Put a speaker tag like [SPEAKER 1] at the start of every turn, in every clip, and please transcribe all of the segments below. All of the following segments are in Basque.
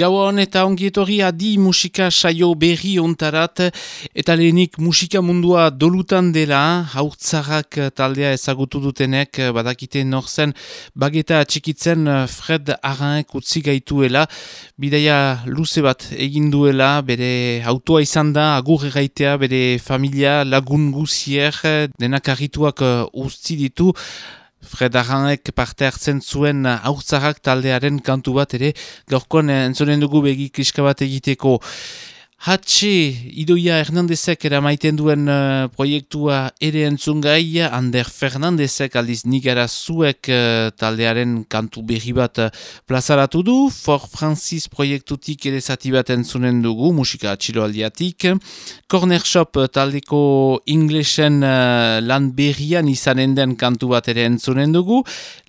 [SPEAKER 1] Gauan eta ongietorri adi musika saio berri ontarat. Eta lehenik musika mundua dolutan dela haurtzarrak taldea ezagutu dutenek badakite norzen bageta txikitzen Fred Arranek utzi gaituela. Bidaia luze bat egin duela bere autoa izan da agur erraitea bere familia lagun guzier denak arrituak usti ditu Fred Arranek parte hartzen zuen haurtzarrak taldearen kantu bat ere, gaurkoan entzonen dugu begi kriska bat egiteko. Hatxe, Idoia Hernandezek eramaiten duen uh, proiektua ere entzungai, Ander Fernandezek aldiz nigara zuek uh, taldearen kantu berri bat uh, plazaratu du, For Francis proiektutik ere zati bat entzunen dugu, musika atxilo aldiatik. Corner Shop taldeko inglesen uh, lan berrian izanen den kantu bat ere entzunen dugu.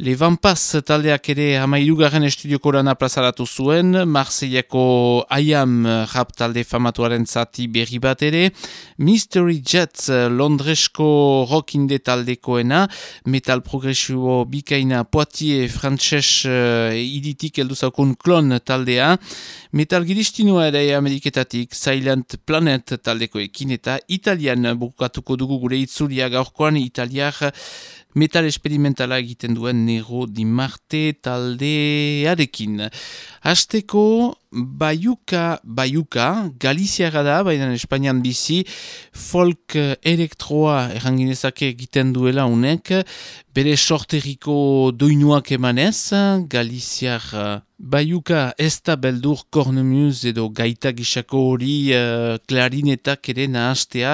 [SPEAKER 1] Le Vampas taldeak ere hamairugarren estudioko lana plazaratu zuen, Marseillako Ayam rap talde famatuaren zati berri bat ere, Mystery Jets Londresko rockinde taldekoena, metal progresibo bikaina Poitier frantses uh, iditik elduzaukun klon taldea, metal giristinua ere ameriketatik Silent Planet taldekoekin eta italian bukatuko dugu gure itzulia gaurkoan. Italiak metal esperimentala egiten duen Nero Di Marte taldearekin. Hasteko Baiuka, Baiuka, Galiziaga da, baina Espainian bizi, folk elektroa erranginezake egiten duela unek, bere sorteriko doinuak emanez, Galiziar Baiuka ez da beldur kornemuz edo gaita gisako hori uh, klarinetak ere nahastea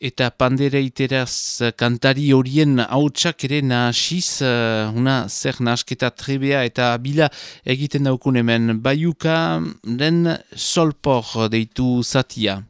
[SPEAKER 1] eta pandereiteraz kantari horien hautsak ere nahasiz uh, una zer nahasketa trebea eta bila egiten daukun hemen. Baiuka den solpor deitu zatia.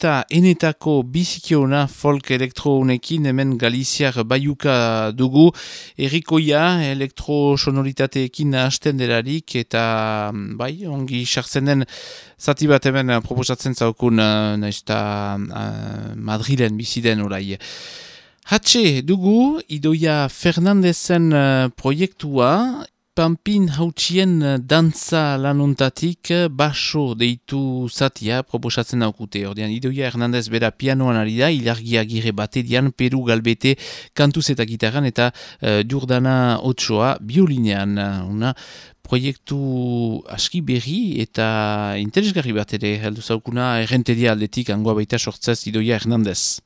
[SPEAKER 1] Nahasketa enetako bizikiona folk elektrounekin hemen Galiziar baiuka dugu errikoia elektrosonoritateekin nahasten delarik eta bai, ongi sartzen den zati bat hemen proposatzen zaukun uh, naizta uh, Madrilen biziden orai. Hatxe dugu, idoia Fernandezen proiektua, Pampin hautsien eh, dantza lanuntatik eh, baso deitu zatia proposatzen daukute. Ordean, Idoia Hernandez bera pianoan ari da, ilargia gire batedian, Peru galbete kantuz eta gitarran eta uh, Durdana Otsoa biolinean. Una proiektu aski berri eta interesgarri bat ere, heldu zaukuna errenteria aldetik angoa baita sortzez Idoia Hernandez.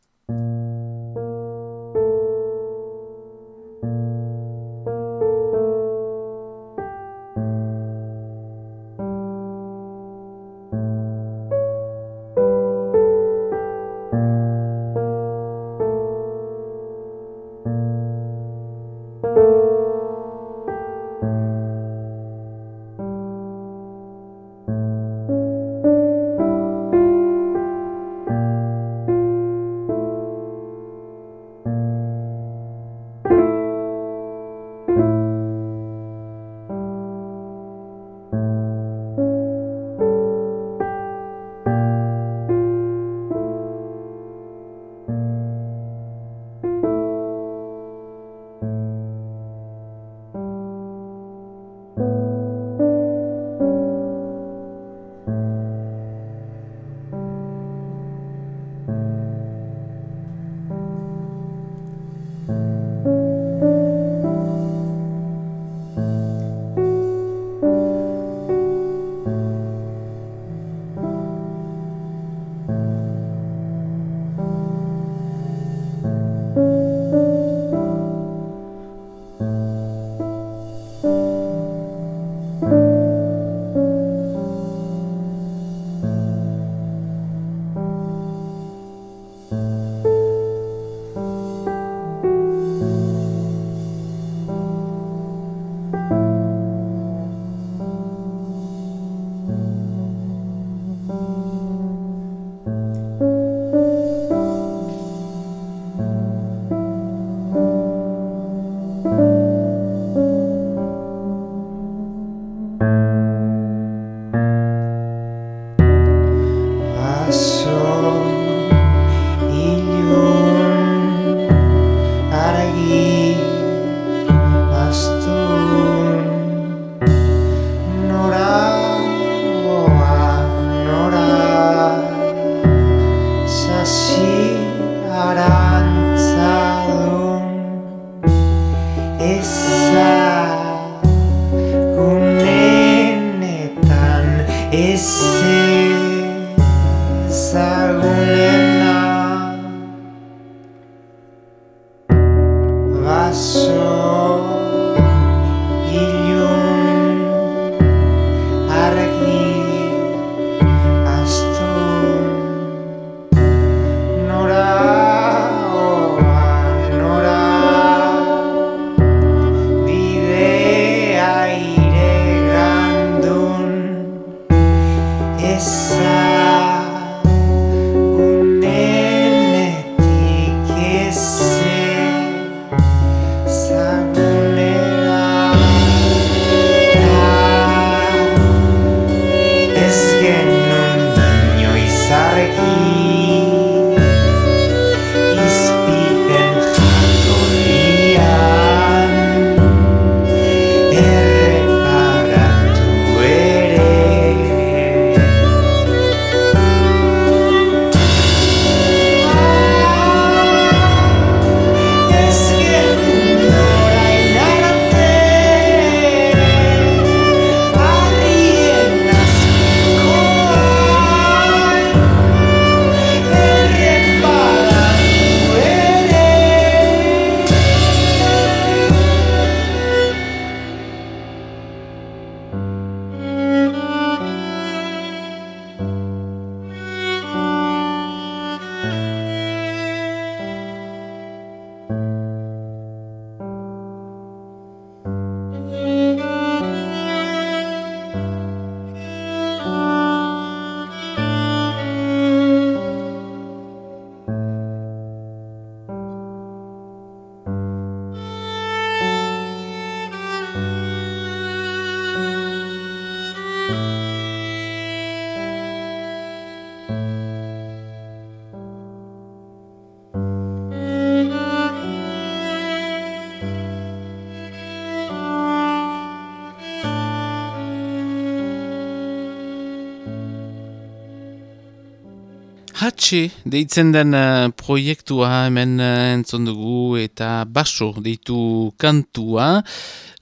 [SPEAKER 1] Hatxe deitzen den uh, proiektua hemen uh, entzon dugu eta baso deitu kantua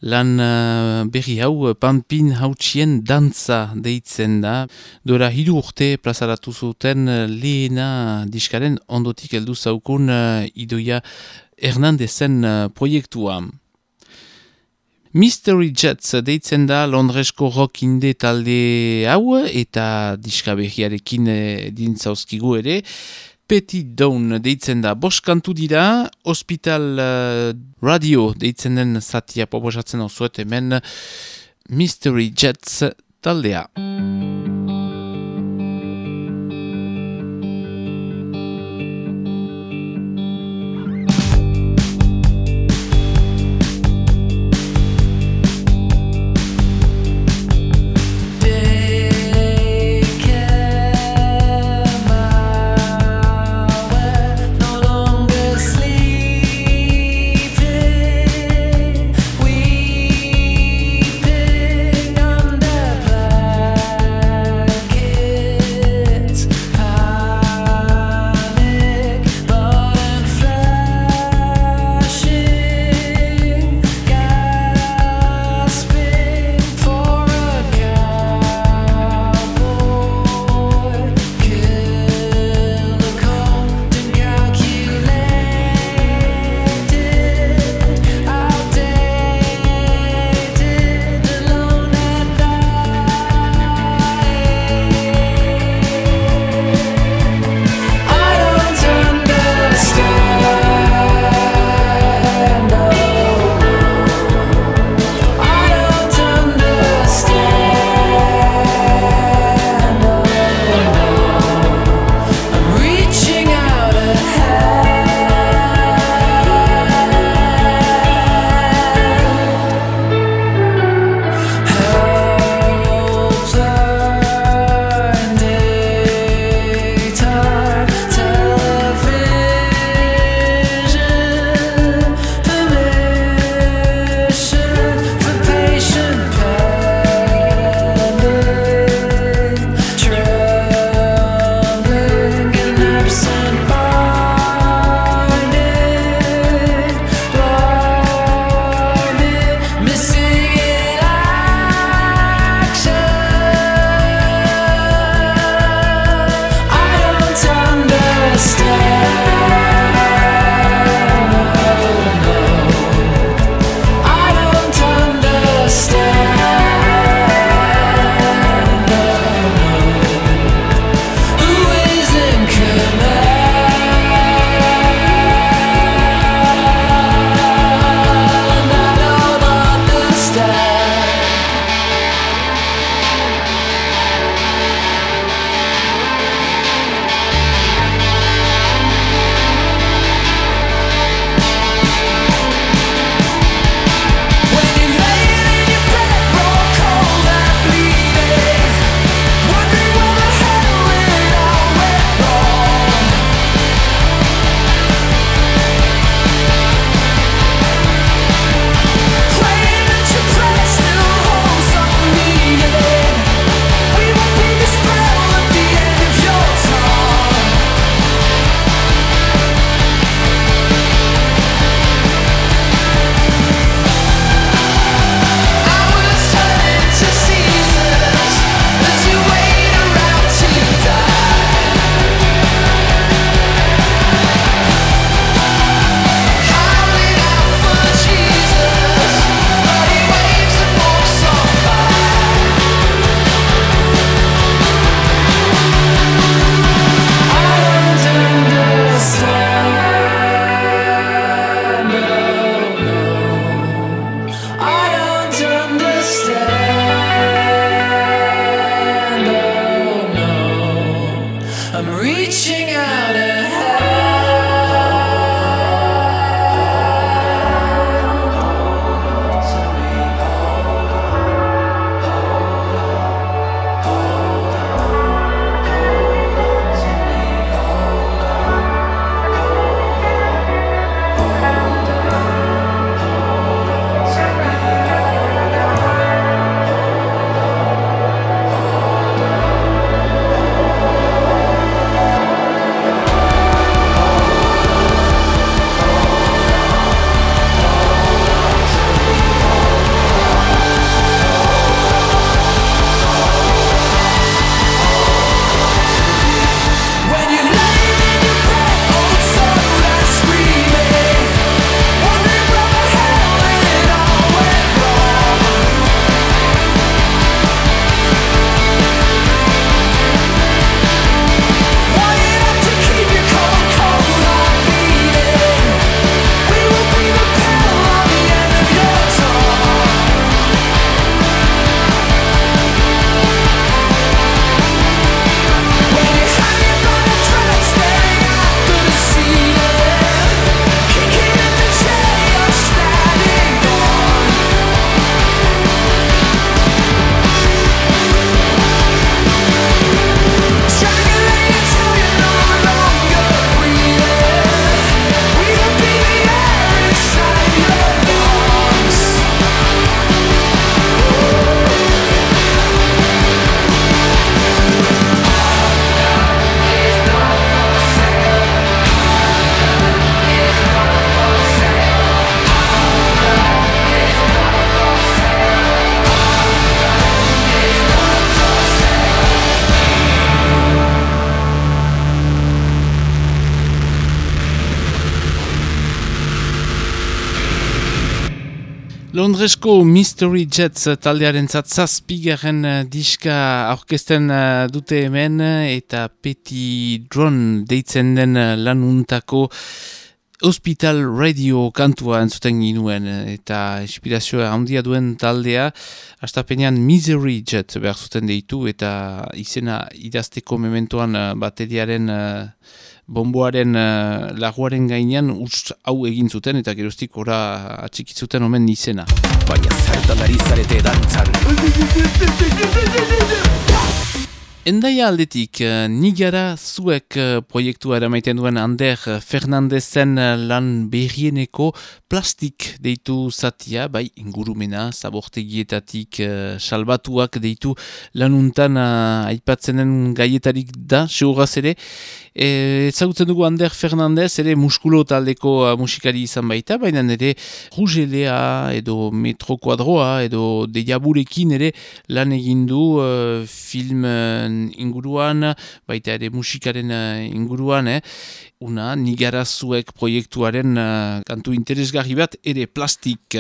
[SPEAKER 1] lan uh, berri hau pampin hautsien dantza deitzen da. Dora hiru urte plazaratu zuten lehena diskaren ondotik heldu zaukun uh, idoia Hernandezen uh, proiektua. Mystery Jets deitzen da Londresko rock inde talde hau eta diskabehiarekin eh, dintzauzkigu ere. Petit Dawn deitzen da boskantu dira, Hospital uh, Radio deitzen den zatia pobosatzen osuet hemen Mystery Jets taldea.
[SPEAKER 2] I'm reaching out ahead.
[SPEAKER 1] Londresko Mystery Jets taldearen zatzazpigaren uh, diska aurkesten uh, dute hemen eta Peti Drone deitzen den uh, lanuntako Hospital Radio kantua entzuten ginuen eta inspirazioa handia duen taldea astapenean Misery Jet behar zuten deitu eta izena idazteko mementoan bateriaren bomboaren uh, laguaren gainean ust hau egin zuten eta geroztik ora atxikitzuten omen izena.
[SPEAKER 3] Baina zertan ari zarete dantzan.
[SPEAKER 1] Endaia aldetik, uh, nigara zuek uh, proiektua eramaiten duen Ander Fernandezen lan berrieneko plastik deitu zatia, bai ingurumena, zabortegietatik salbatuak deitu lanuntan aipatzenen gaietarik da, seuraz ere, E, ezagutzen dugu Ander Fernandez, ere muskulo taldeko uh, musikari izan baita, baina ere Rugelea edo Metro Quadroa edo Deiaburekin ere lan egindu uh, film inguruan, baita ere musikaren uh, inguruan, eh? una nigara zuek proiektuaren uh, kantu interesgarri bat ere plastik.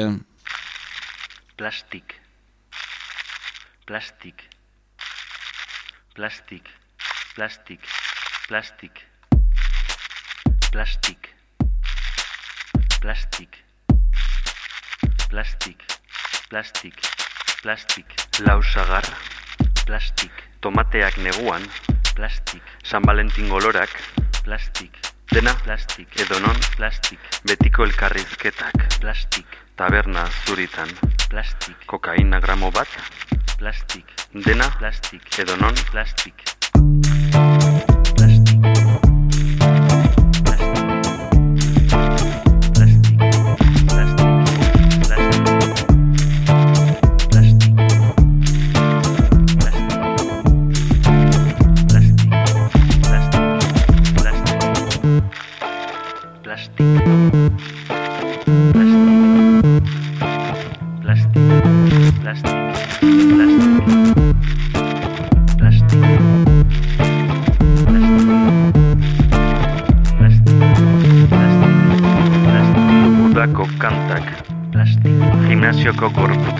[SPEAKER 2] Plastik. Plastik. Plastik. Plastik plastik plastik plastik plastik plastik plastik lausagar plastik tomateak neguan. Plastik San Valentin golorak. Plastik dena. Plastik edonon. Plastik betiko elkarrizketak. Plastik taberna zuritan. Plastik kokaina gramo bat. Plastik dena. Plastik edonon. Plastik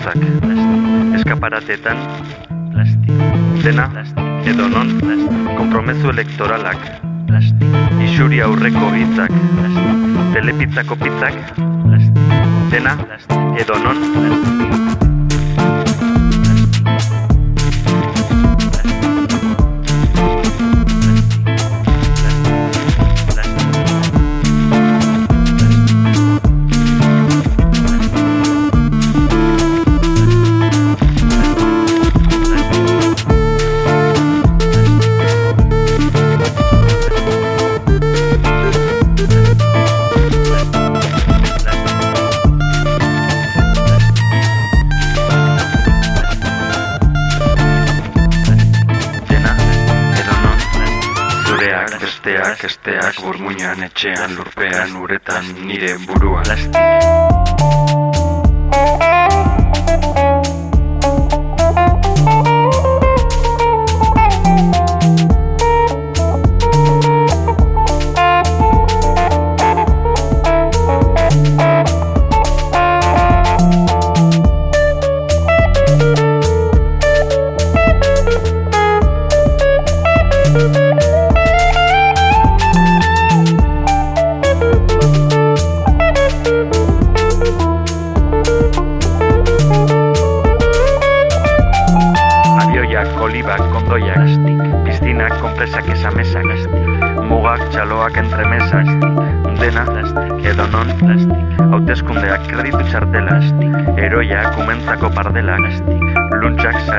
[SPEAKER 2] gorputzak eskaparatetan dena edo non kompromezu elektoralak. Isuri aurreko hitzak. Telepitzako pitzak. Dena edo non
[SPEAKER 4] etxean lurpean uretan nire burua
[SPEAKER 5] Ni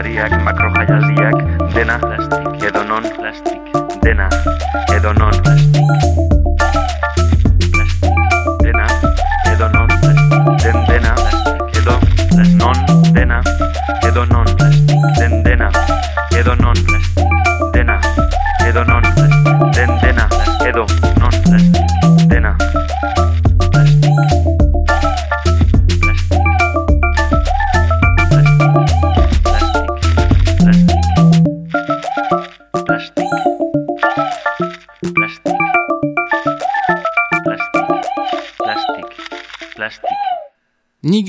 [SPEAKER 5] cardiac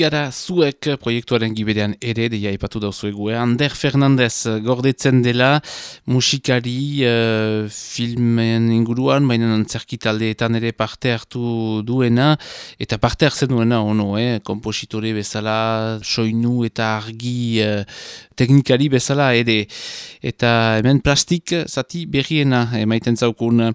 [SPEAKER 5] gara zuek proiektuaren giberean ere, deia ipatu dauzuegu, eh? Ander Fernandez gordetzen dela musikari uh, filmen inguruan, baina antzerkitaldeetan ere parte hartu duena, eta parte hartzen duena ono, eh? kompositore bezala, soinu eta argi uh, teknikari bezala ere. Eta hemen plastik zati berriena emaiten zaukun.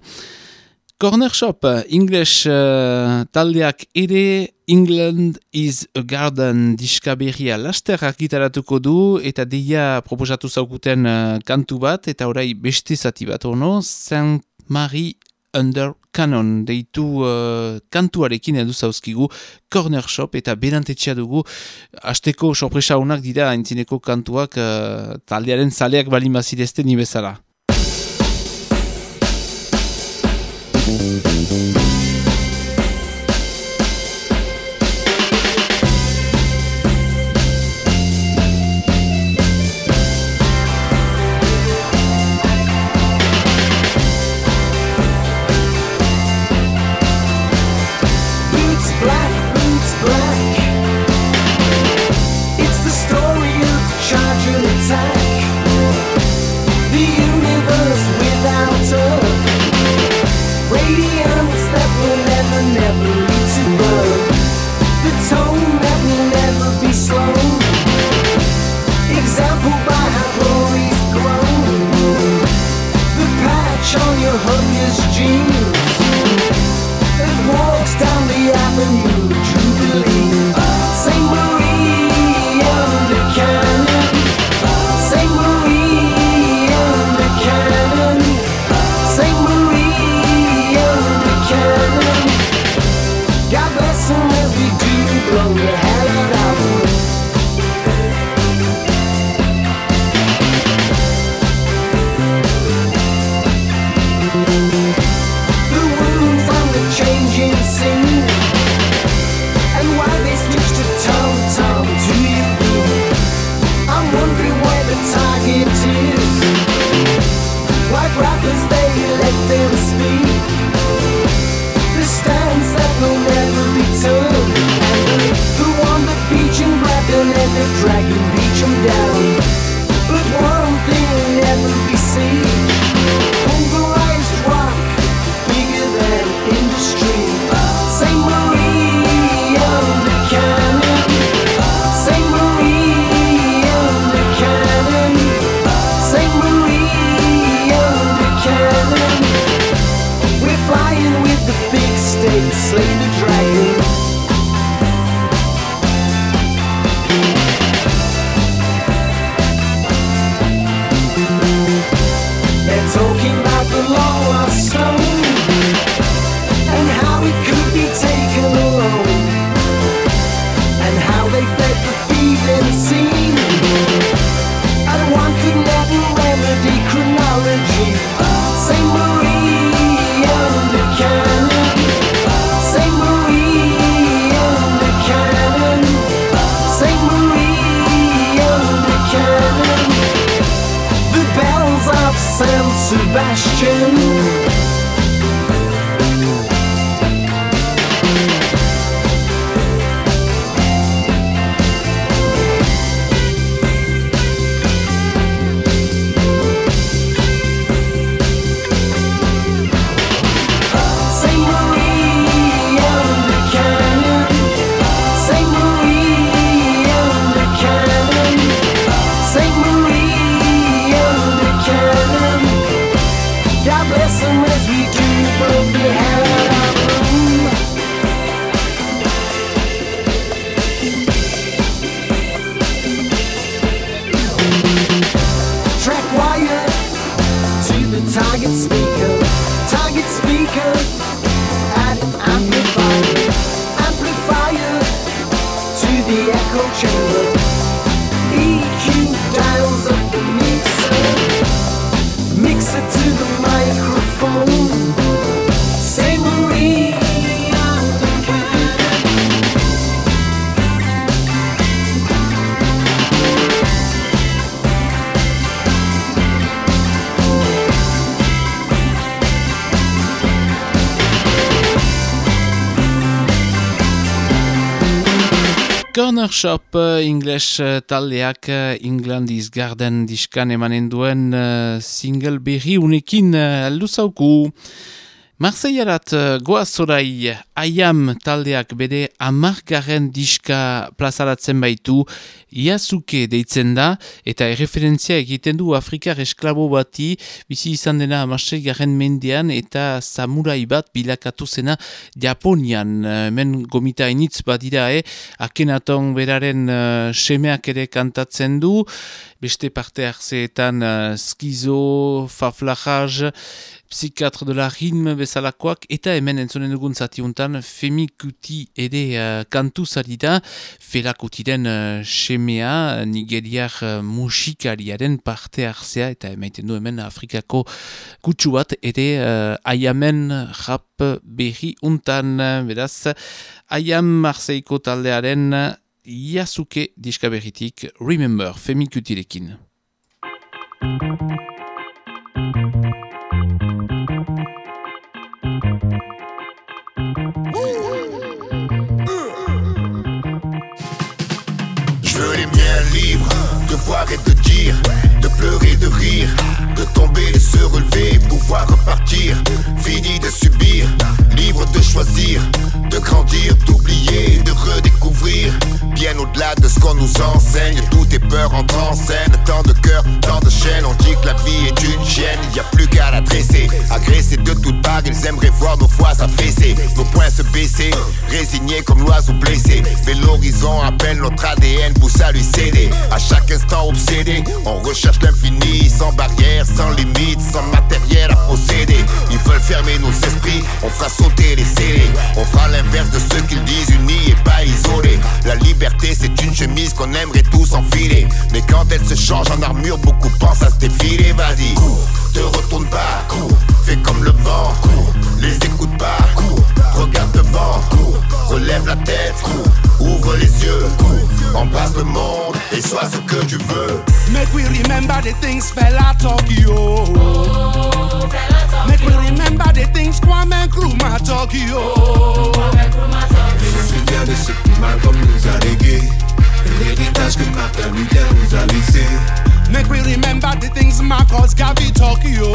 [SPEAKER 5] Corner Shop, English uh, taldeak ere England is a Garden diskaberria laster argitaratuko du eta deia proposatu zaukuten uh, kantu bat eta orai beste zati bat ono, Saint Marie Under Canon deitu uh, kantuarekin edu zauzkigu Corner Shop eta berantetxea dugu hasteko sorpresa honak dira entzineko kantuak uh, taldearen zaleak balimazidezte nibezala.
[SPEAKER 1] Corner Shop Some as we do, uh, English uh, taldeak uh, England is Garden diskan emanen duen single berri unekin uh, alduzauku. Marseillarat uh, goazorai aiam taldeak bere amarkaren diska plazaratzen baitu Iasuke deitzen da eta erreferentzia egiten du Afrikar esklabo bati bizi izan dena amasei garen mendean eta samurai bat bilakatu zena Japonian. Men gomita initz badira, eh? akenaton beraren uh, semeak ere kantatzen du, beste parte hartzeetan uh, skizo, faflajaz, psikatre de la ritme bezalakoak, eta hemen entzonen dugun zatiuntan femikuti ere uh, kantu zarida, felakutiren uh, semea nigeriar uh, musikariaren parte hartzea, eta emaiten du hemen Afrikako kutsu bat, ere uh, aiamen rap berri untan, beraz, aiam marseiko taldearen Yasuke diska berritik, Remember, femikutirekin.
[SPEAKER 6] Voir et de dire, de pleurer, de rire, de tomber, de se relever, pouvoir repartir, fini de subir, libre de choisir, de grandir, d'oublier, de redécouvrir, bien au-delà de ce qu'on nous enseigne, tout est peur en scène, tant de cœur, tant de chaînes, on dit que la vie est une il n'y a plus qu'à la dresser, agresser de toutes parts, ils aimeraient voir nos fois s'affaisser, nos poings se baisser, résignés comme l'oiseau blessé, mais l'horizon appelle notre ADN, pousse à lui céder, à chaque instant obsédé. On recherche l'infini, sans barrière, sans limite, sans matériel à posséder. Ils veulent fermer nos esprits, on fera sauter les scellés. On fera l'inverse de ce qu'ils disent, unis et pas isolés. La liberté, c'est une chemise qu'on aimerait tous enfiler. Mais quand elle se change en armure, beaucoup pensent à se défiler. Vas-y, cours, te retourne pas, cours, fais comme le vent, cours, les écoute pas, cours, regarde devant, cours, relève la tête, cours, ouvre les yeux, cours, embrasse le monde et sois ce que tu veux.
[SPEAKER 7] Make we remember the things fella Tokyo. Make we remember the things Kwame Nkrumah Tokyo.
[SPEAKER 8] Je me souviens de ce que Malcolm nous a légué. L'héritage que Martin Luther nous a laissé.
[SPEAKER 7] Make we remember the things Marcus Garvey Tokyo.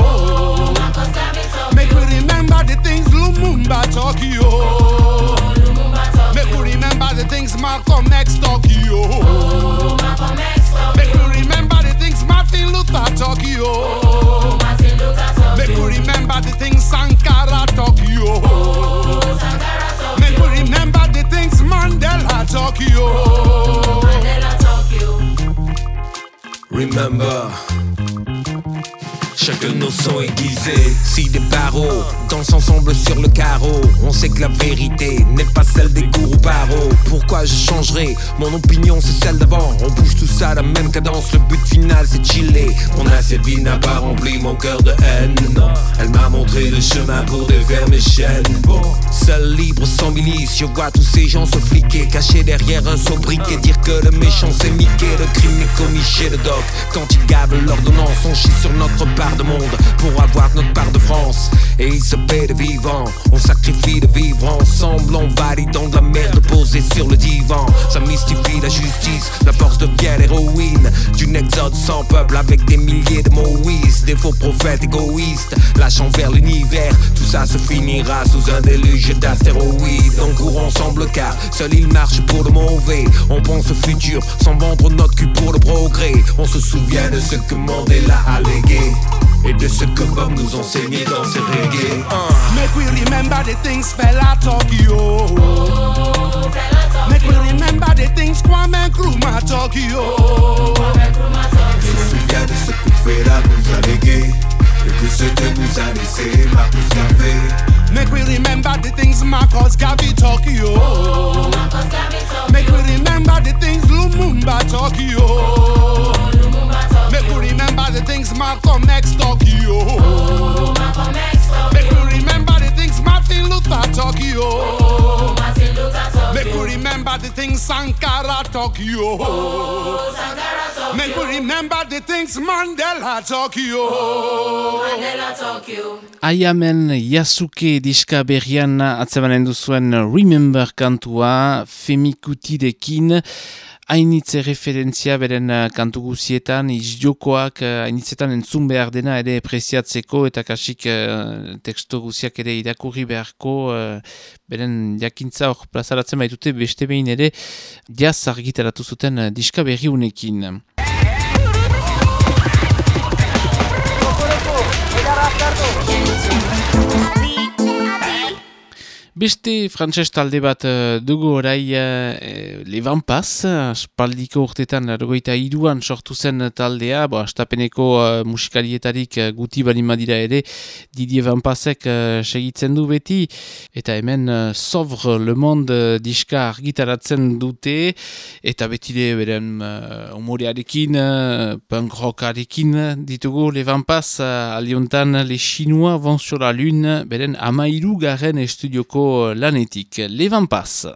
[SPEAKER 7] Make we remember the things Lumumba Tokyo. Make we remember the things Malcolm X Tokyo. Make we remember the things Martin Luther Tokyo. see the
[SPEAKER 8] battle. Ensemble sur le carreau. On sait que la vérité n'est pas celle des gourous barreaux. Pourquoi je changerai Mon opinion c'est celle d'avant. On bouge tout ça à la même cadence. Le but final c'est chiller. Mon assiette vie n'a pas rempli mon cœur de haine. Non, elle m'a montré le chemin pour défaire mes chaînes. Bon, seul libre sans milice, je vois tous ces gens se fliquer, cachés derrière un sobriquet. Dire que le méchant c'est Mickey, le crime est commis chez le doc. Quand ils gavent l'ordonnance, on chie sur notre part de monde pour avoir notre part de France. Et il se de vivant, on sacrifie de vivre ensemble, on validant de la merde posée sur le divan. Ça mystifie la justice, la force devient l'héroïne d'une exode sans peuple avec des milliers de Moïse, des faux prophètes égoïstes, lâchant vers l'univers. Tout ça se finira sous un déluge d'astéroïdes. On court ensemble car seul il marche pour le mauvais. On pense au futur sans vendre notre cul pour le progrès. On se souvient de ce que Mandela a légué et de ce que Bob nous enseignait dans ses reggae.
[SPEAKER 7] Make we remember the things fella talk yo. Oh, fella Make we remember the things Kwame Nkrumah
[SPEAKER 8] talk yo. Sofiane se coupera nous a légué et que c'était nous a laissé Marcus Garvey.
[SPEAKER 7] Make we remember the things Marcos Gavi talk yo. Make we remember the things Lumumba talk yo. Make we remember the things Malcolm X talk yo. Oh, Malcolm X. Make we remember the things Martin Luther Tokyo. Make we remember remember the things Sankara talk you. Oh, Sankara talk Make we remember the things Mandela talk you. Oh, Mandela
[SPEAKER 9] talk you. Aiamen Yasuke diska berrian atzemanen duzuen Remember kantua femikutidekin hainitze referentzia beren uh, kantu guzietan, izjokoak uh, hainitzetan entzun behar dena ere preziatzeko eta kasik uh, teksto guziak ere irakurri beharko uh, beren jakintza hor plazaratzen baitute beste behin ere jaz argitaratu zuten uh, diska berri unekin. Beste frantses talde bat uh, dugu orai uh, Levan Paz, espaldiko urtetan ergoita iruan sortu zen taldea, bo, astapeneko uh, musikalietarik uh, guti balimadira ere, Didier Van Pazek uh, segitzen du beti, eta hemen uh, Sovre Le Monde diska argitaratzen dute, eta beti de beren uh, humorearekin, uh, punk rockarekin ditugu Levan Paz, uh, aliontan Le Chinois vont sur la lune, beren amairu garen estudioko Euh, lanétique. Les vents passent.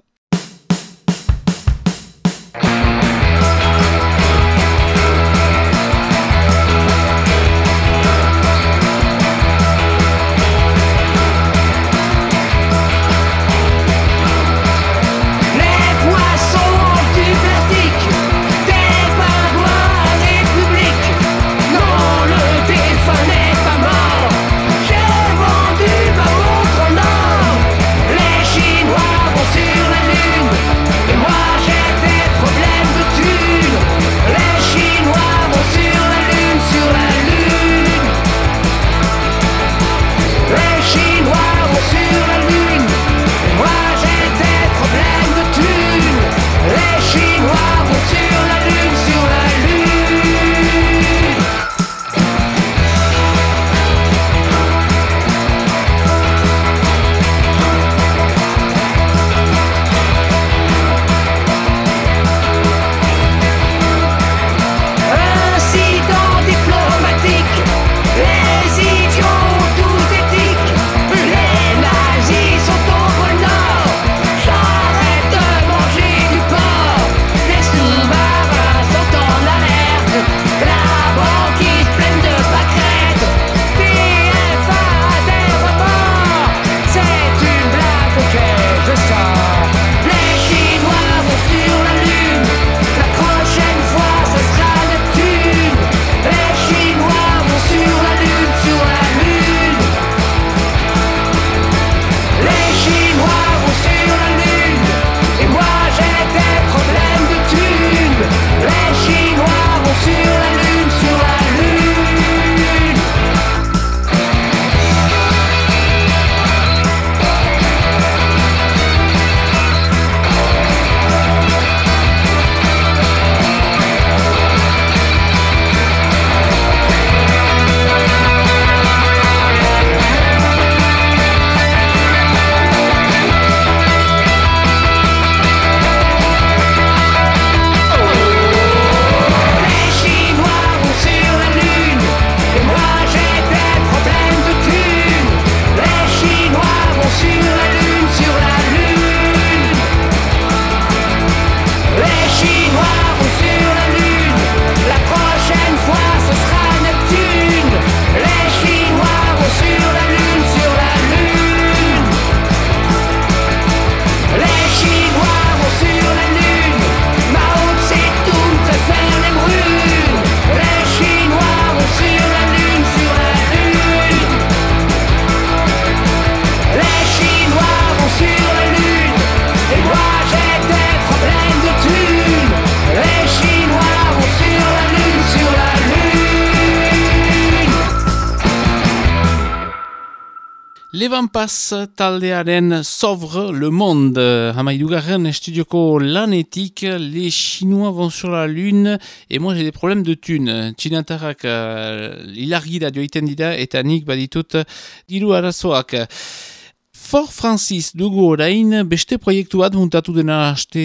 [SPEAKER 9] Levan Paz taldearen Sovre Le Monde. Hamaidugarren estudioko lanetik Les Chinois vont sur la lune. Et moi j'ai des problèmes de thunes. Txinatarrak uh, ilargi da joiten dira eta nik baditut diru arazoak For Francis dugu orain beste proiektu bat muntatu dena aste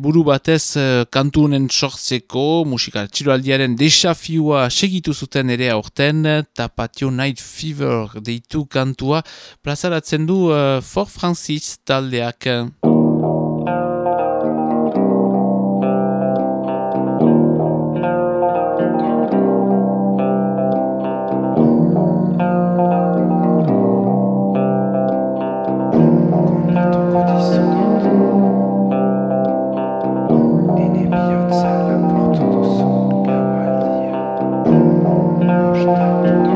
[SPEAKER 9] buru batez uh, kantunen sortzeko, musika txiroaldiaren desafiua segitu zuten ere aurten, Tapatio Night Fever deitu kantua, plazaratzen du uh, For Francis taldeak.
[SPEAKER 10] Porto do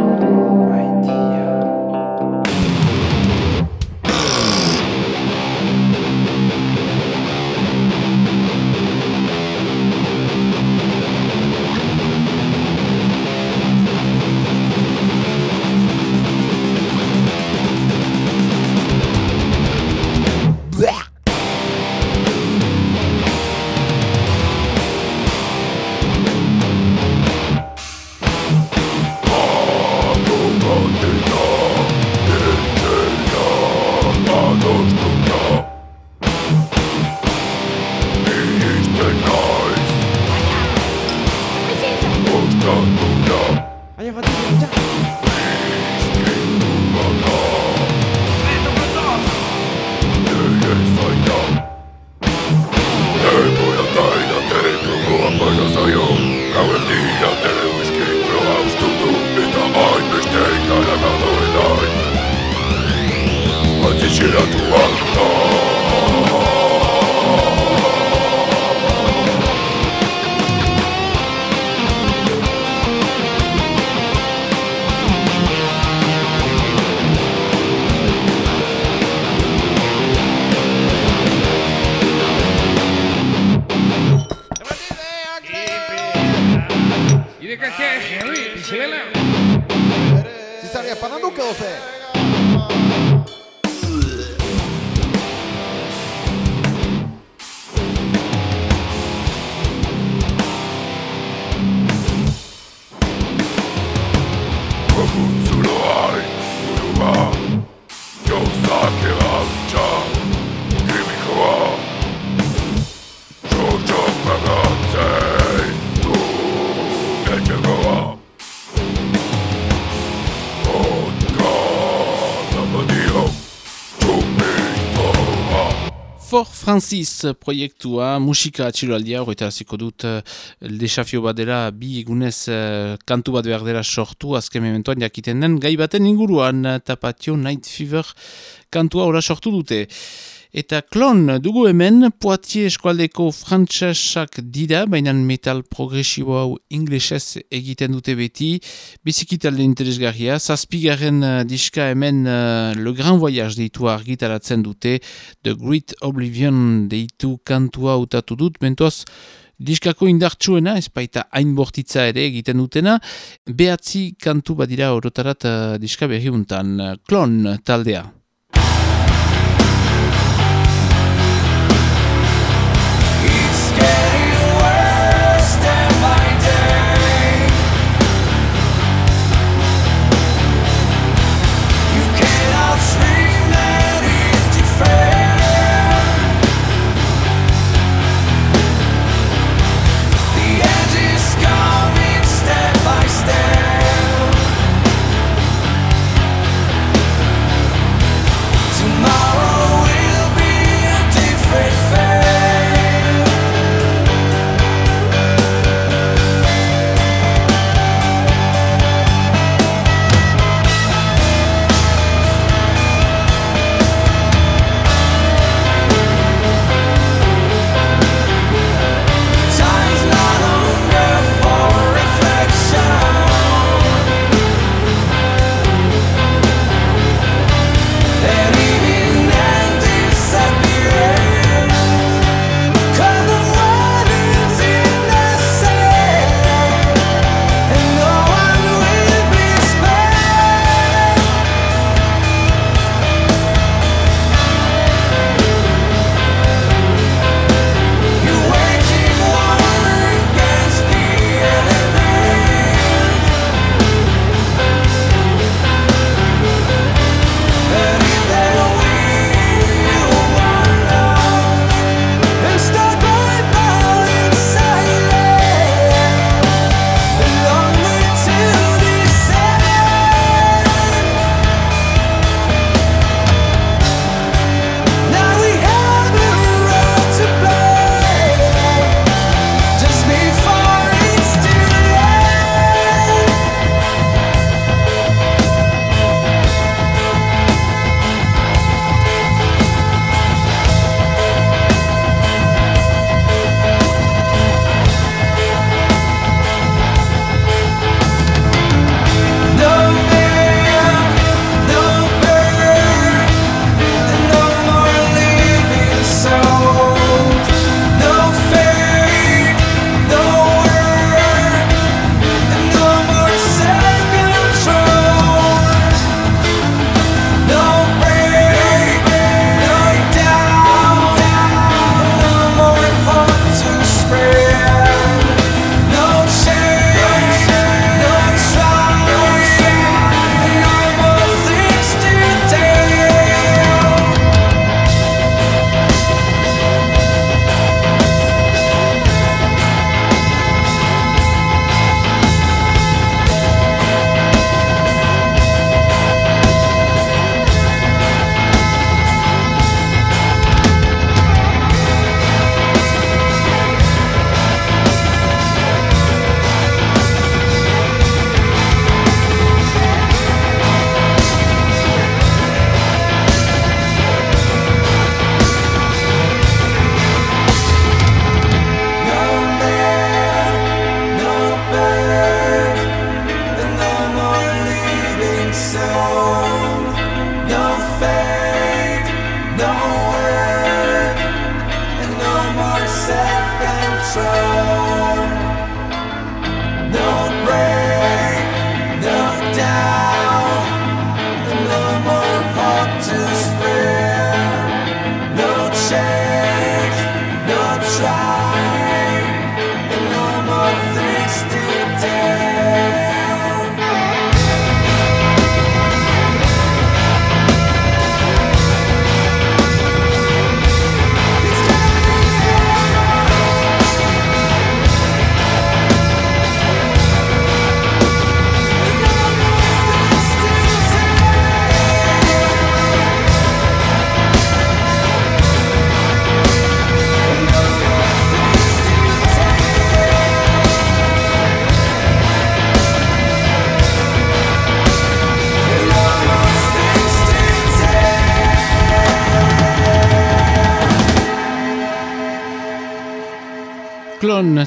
[SPEAKER 1] For Francis proiektua musika atxiloaldia horreta hasiko dut uh, desafio bat dela bi egunez uh, kantu bat behar dela sortu azken mementoan jakiten den gai baten inguruan uh, tapatio Night Fever kantua ora sortu dute. Eta klon dugu hemen, poatie eskualdeko frantsesak dira, baina metal progresibo hau inglesez egiten dute beti, bizikitalde interesgarria, zazpigaren uh, diska hemen uh, Le Grand Voyage deitu argitaratzen dute, The Great Oblivion deitu kantua utatu dut, mentoaz, Diskako indartsuena, ez baita hain bortitza ere egiten dutena, behatzi kantu badira orotarat uh, diska berriuntan, klon taldea.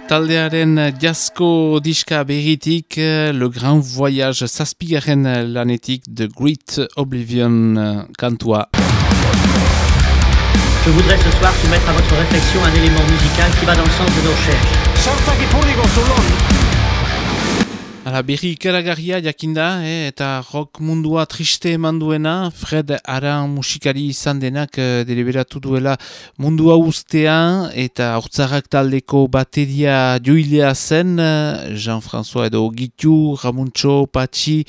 [SPEAKER 11] Taldearen jasko diska berritik Le Grand Voyage zazpigaren lanetik The Great Oblivion kantua.
[SPEAKER 12] Je voudrais ce soir soumettre à votre réflexion un élément musical qui va dans le sens de nos recherches.
[SPEAKER 11] Hala, berri ikaragarria jakinda, eh, eta rock mundua triste eman duena, Fred Aran musikari izan denak eh, deliberatu duela mundua ustea, eta hortzarrak taldeko bateria joilea zen, eh, Jean-François edo Gitu, Ramuntxo, Patxi,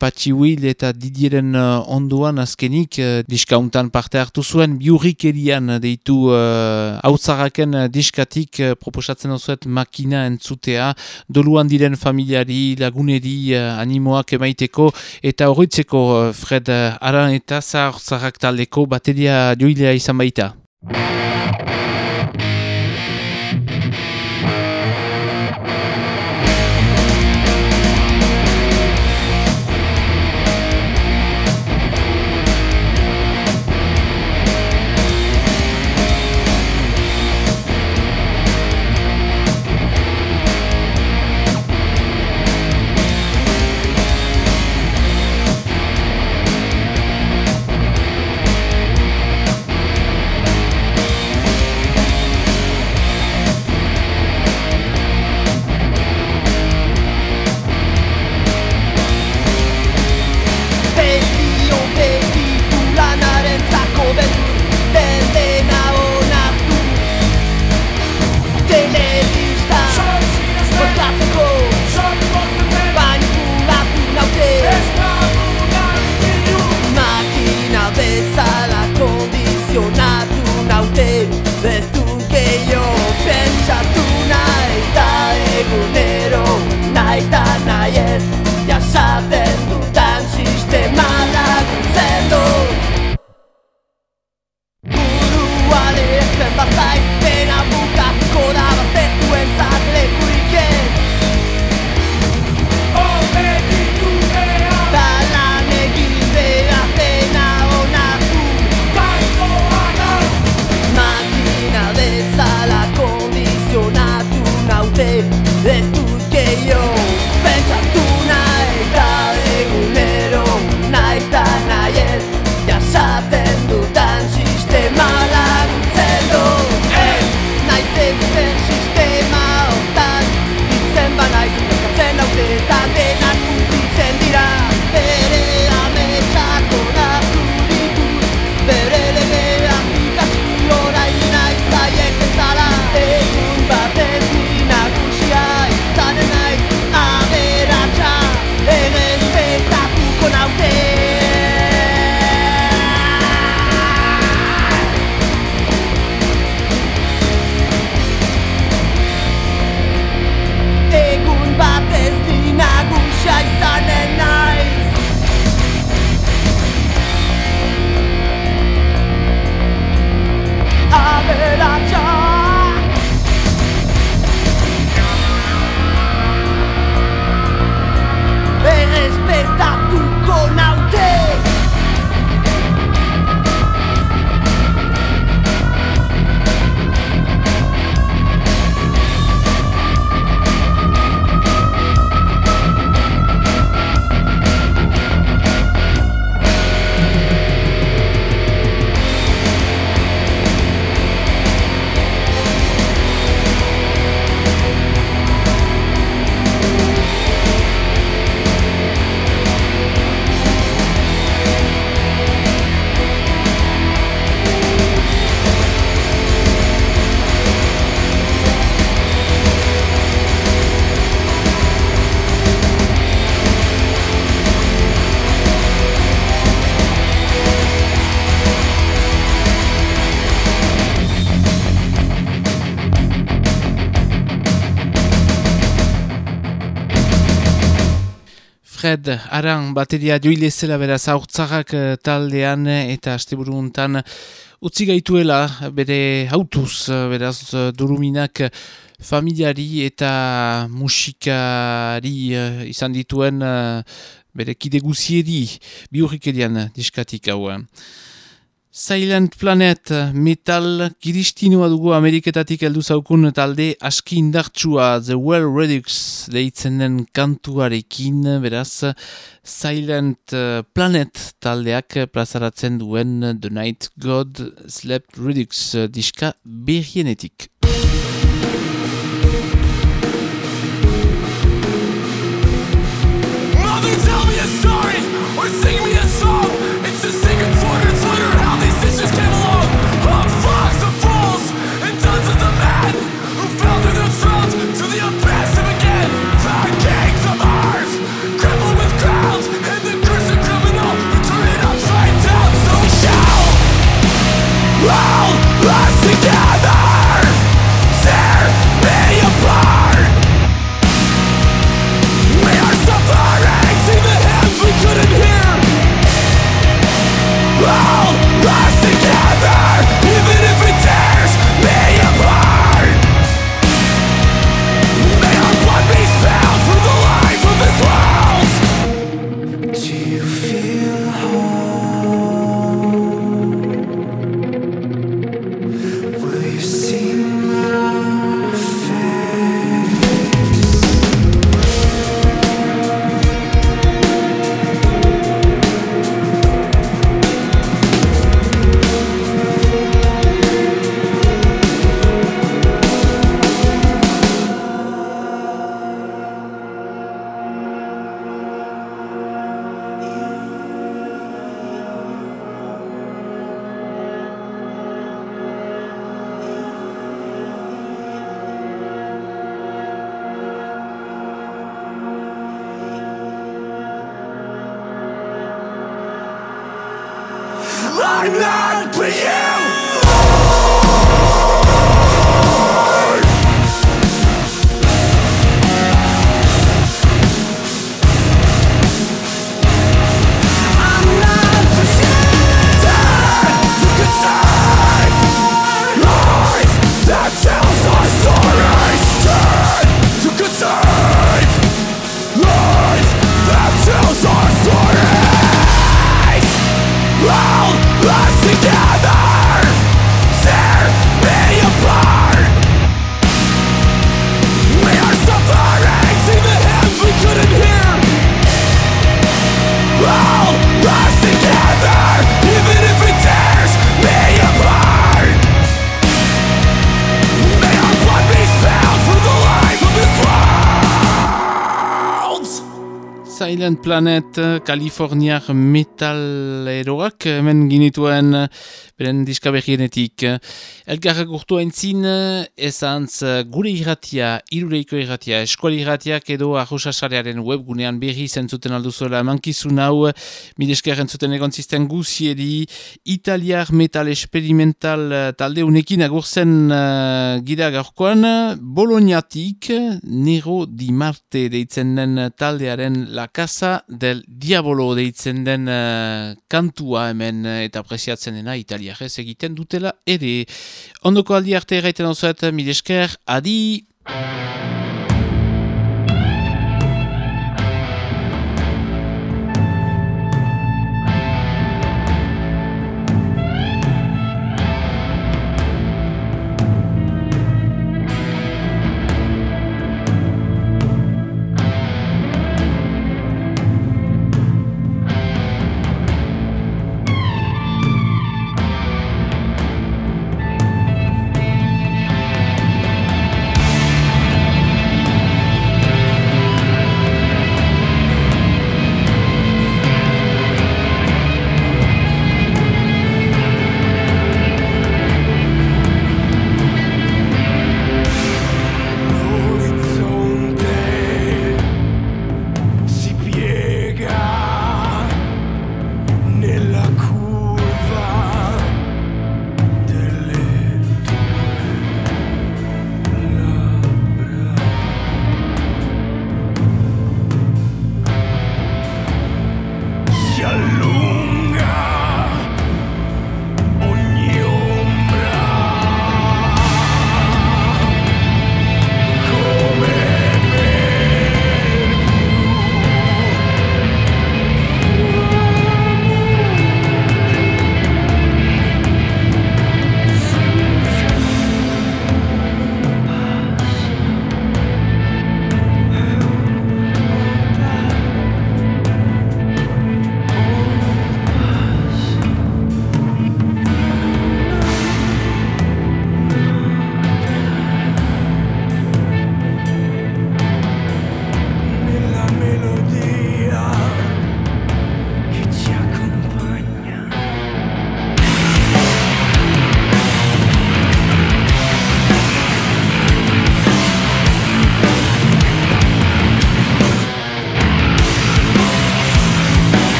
[SPEAKER 11] Patxi Will eta Didieren uh, onduan azkenik uh, diskauntan parte hartu zuen biurrik erian deitu hautzarraken uh, diskatik uh, proposatzen osuet makina entzutea, doluan diren familiari, laguneri uh, animoak emaiteko eta horretzeko uh, Fred Aran eta zahar taldeko bateria joilea izan baita. Fred Aran bateria joile zela beraz aurtzarrak eh, taldean eta asteburu untan utzi gaituela bere autuz beraz duruminak familiari eta musikari eh, izan dituen eh, bere kide guziedi biurrik diskatik hau.
[SPEAKER 1] Silent Planet metal kiristinoa dugu Ameriketatik heldu zaukun talde aski indartsua The Well Redux deitzen den kantuarekin beraz Silent Planet taldeak plazaratzen duen The Night God Slept Redux diska berrienetik.
[SPEAKER 9] Lost together
[SPEAKER 1] Silent Planet, Kaliforniak metaleroak, hemen ginituen beren diskaberrienetik. Elgarrak urtu entzin, ezantz gure irratia, irureiko irratia, eskuali irratiak edo arrosasarearen webgunean berri zentzuten alduzuela mankizun hau, mideskerren zuten egon zisten guziedi, italiar metal experimental talde unekin agurzen uh, gira gaurkoan, Bolognatik, Nero di Marte deitzen den taldearen la casa del diabolo deitzen den uh, kantua hemen eta apresiatzen dena Italia ez egiten dutela ere. Ondoko aldi arte erraiten osoet, milesker, adi!